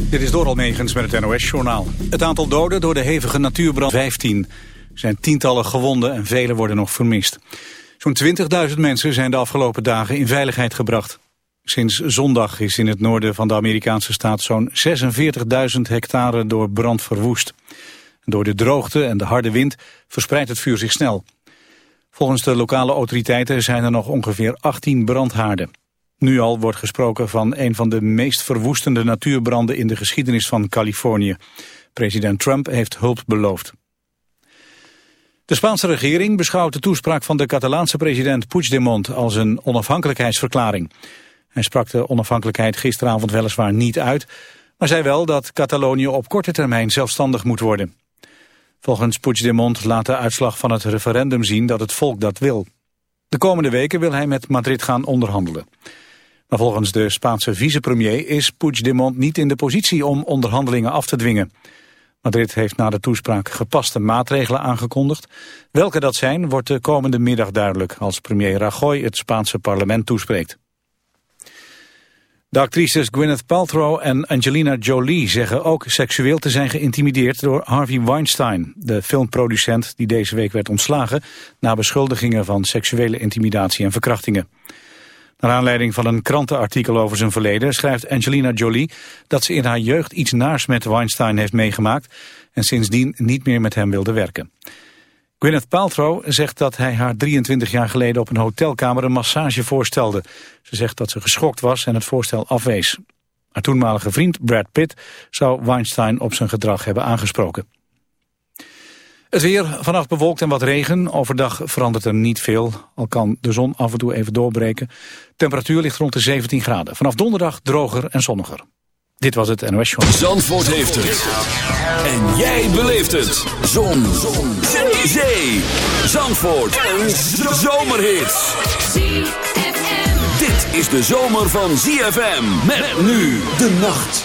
Dit is Doral Megens met het NOS-journaal. Het aantal doden door de hevige natuurbrand 15. Er zijn tientallen gewonden en velen worden nog vermist. Zo'n 20.000 mensen zijn de afgelopen dagen in veiligheid gebracht. Sinds zondag is in het noorden van de Amerikaanse staat zo'n 46.000 hectare door brand verwoest. Door de droogte en de harde wind verspreidt het vuur zich snel. Volgens de lokale autoriteiten zijn er nog ongeveer 18 brandhaarden. Nu al wordt gesproken van een van de meest verwoestende natuurbranden in de geschiedenis van Californië. President Trump heeft hulp beloofd. De Spaanse regering beschouwt de toespraak van de Catalaanse president Puigdemont als een onafhankelijkheidsverklaring. Hij sprak de onafhankelijkheid gisteravond weliswaar niet uit, maar zei wel dat Catalonië op korte termijn zelfstandig moet worden. Volgens Puigdemont laat de uitslag van het referendum zien dat het volk dat wil. De komende weken wil hij met Madrid gaan onderhandelen. Maar volgens de Spaanse vicepremier is Puigdemont niet in de positie om onderhandelingen af te dwingen. Madrid heeft na de toespraak gepaste maatregelen aangekondigd. Welke dat zijn, wordt de komende middag duidelijk als premier Rajoy het Spaanse parlement toespreekt. De actrices Gwyneth Paltrow en Angelina Jolie zeggen ook seksueel te zijn geïntimideerd door Harvey Weinstein, de filmproducent die deze week werd ontslagen na beschuldigingen van seksuele intimidatie en verkrachtingen. Naar aanleiding van een krantenartikel over zijn verleden schrijft Angelina Jolie dat ze in haar jeugd iets naars met Weinstein heeft meegemaakt en sindsdien niet meer met hem wilde werken. Gwyneth Paltrow zegt dat hij haar 23 jaar geleden op een hotelkamer een massage voorstelde. Ze zegt dat ze geschokt was en het voorstel afwees. Haar toenmalige vriend Brad Pitt zou Weinstein op zijn gedrag hebben aangesproken. Het weer, vannacht bewolkt en wat regen. Overdag verandert er niet veel, al kan de zon af en toe even doorbreken. Temperatuur ligt rond de 17 graden. Vanaf donderdag droger en zonniger. Dit was het NOS Show. Zandvoort heeft het. En jij beleeft het. Zon. zon. Zee. Zandvoort. Een zomerhit. Dit is de zomer van ZFM. Met nu de nacht.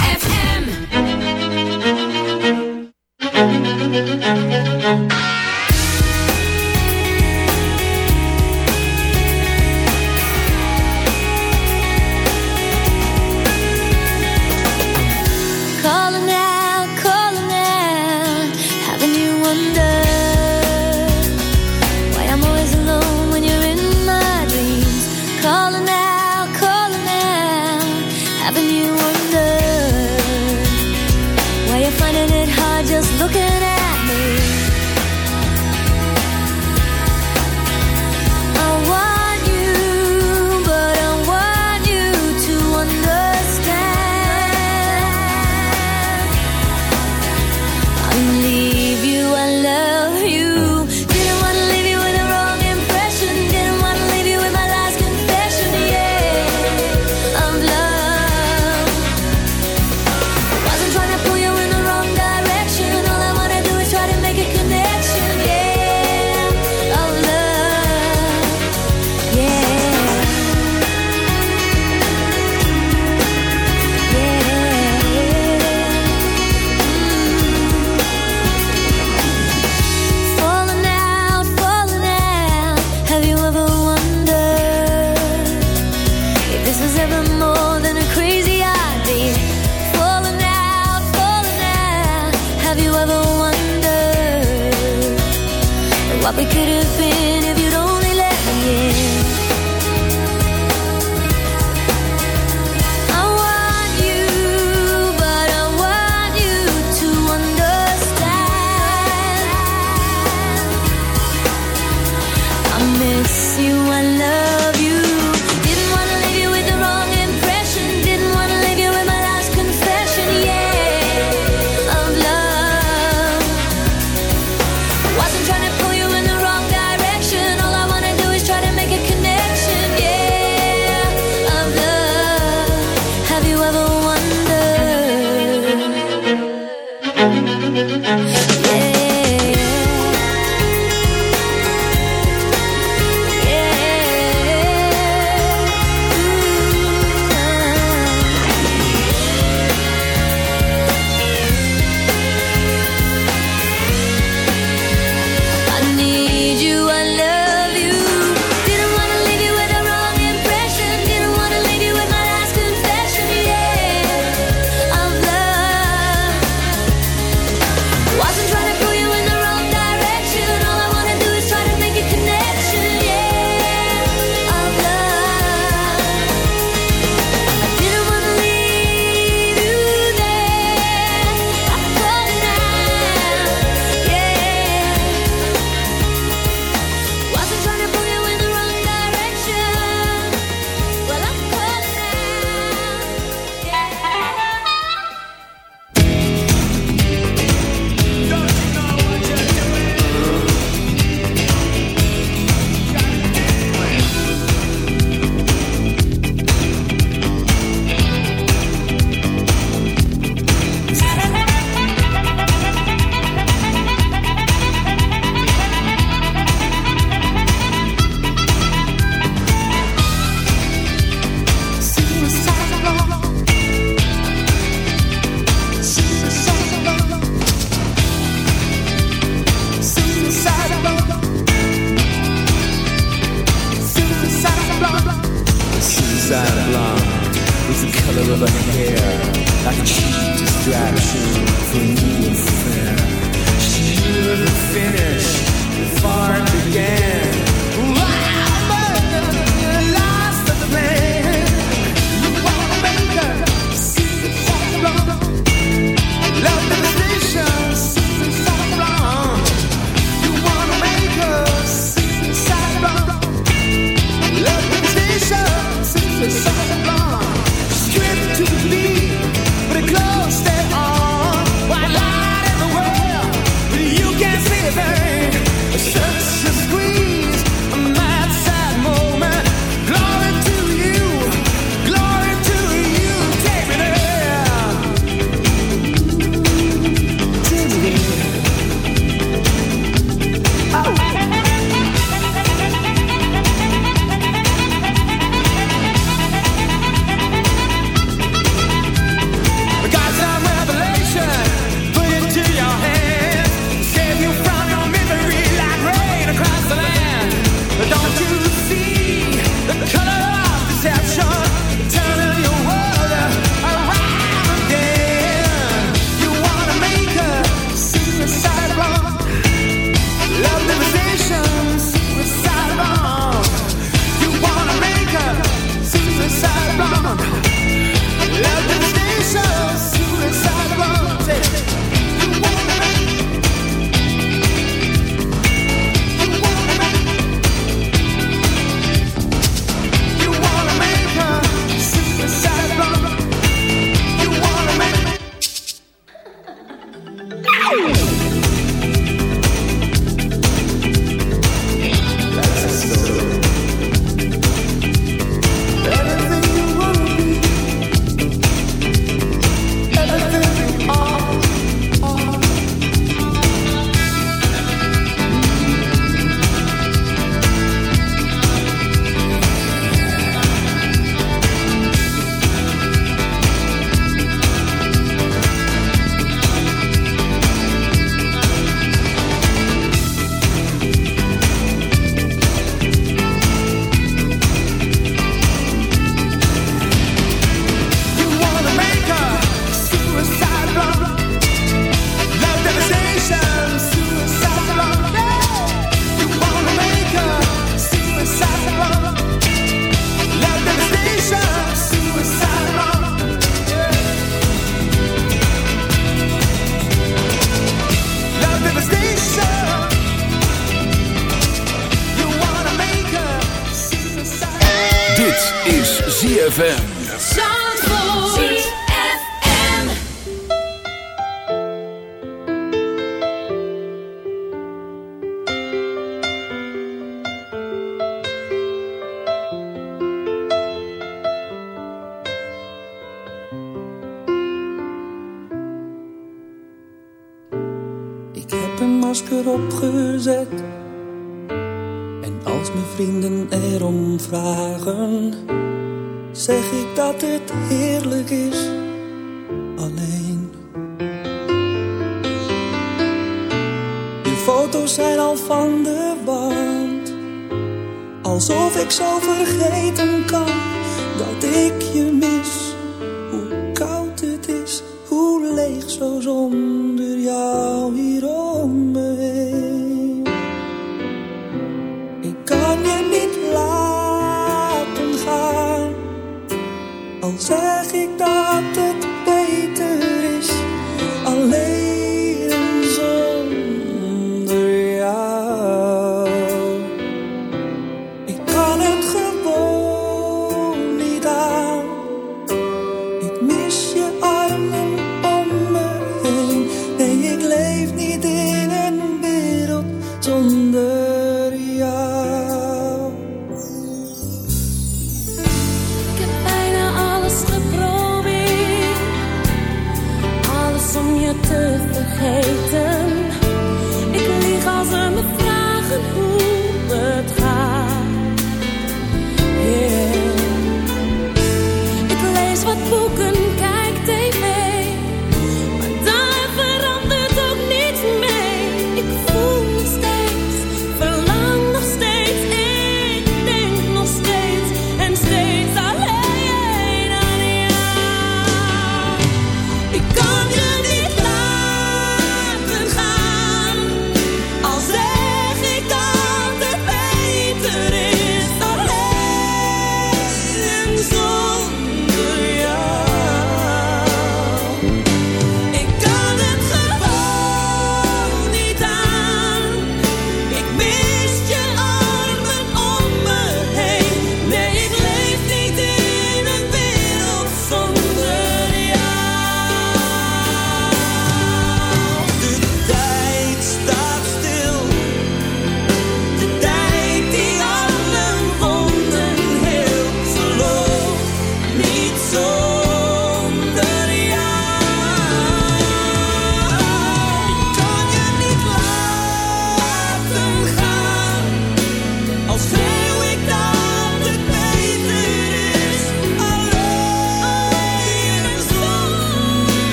strength.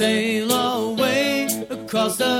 sail away across the